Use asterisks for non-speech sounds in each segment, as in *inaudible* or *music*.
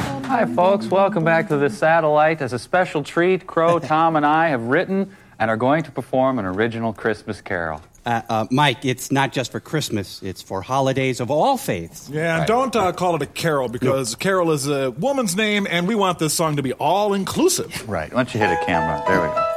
Hi, folks. Welcome back to the satellite. As a special treat, Crow, *laughs* Tom, and I have written and are going to perform an original Christmas carol. Uh, uh, Mike, it's not just for Christmas, it's for holidays of all faiths. Yeah, and don't uh, call it a carol because carol is a woman's name, and we want this song to be all inclusive. Right. Why don't you hit a camera? There we go.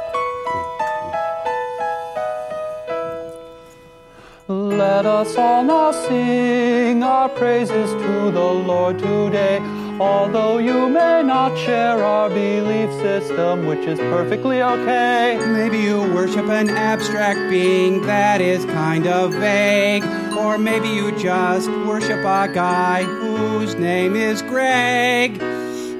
Let us all now sing our praises to the Lord today. Although you may not share our belief system, which is perfectly okay. Maybe you worship an abstract being that is kind of vague. Or maybe you just worship a guy whose name is Greg.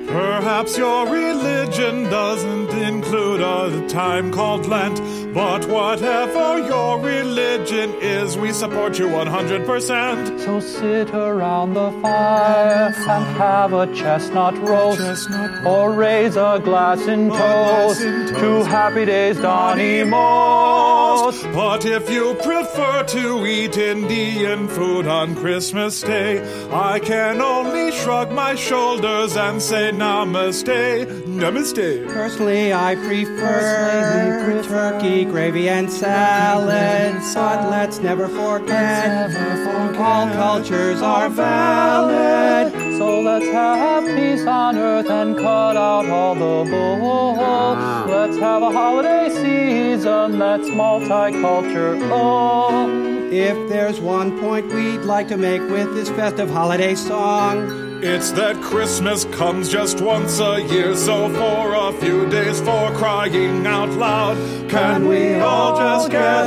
Perhaps your religion doesn't include a time called Lent, but whatever your religion is, we support you 100%. So sit around the fire and have a chestnut roast, chestnut or raise a glass in toast in to toast. Happy Days Donny Most. But if you prefer to eat Indian food on Christmas Day, I can only shrug my shoulders and say namaste, namaste. Personally, I prefer, Personally, we prefer turkey, gravy, and salad. But let's never forget, all cultures are valid. So let's have peace on earth and cut out all the bull. Let's have a holiday season that's multicultural. If there's one point we'd like to make with this festive holiday song, It's that Christmas comes just once a year, so for a few days, for crying out loud, can we all just get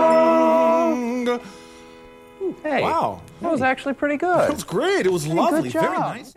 along? Hey, Wow, that was actually pretty good. that was great. It was lovely. Very nice.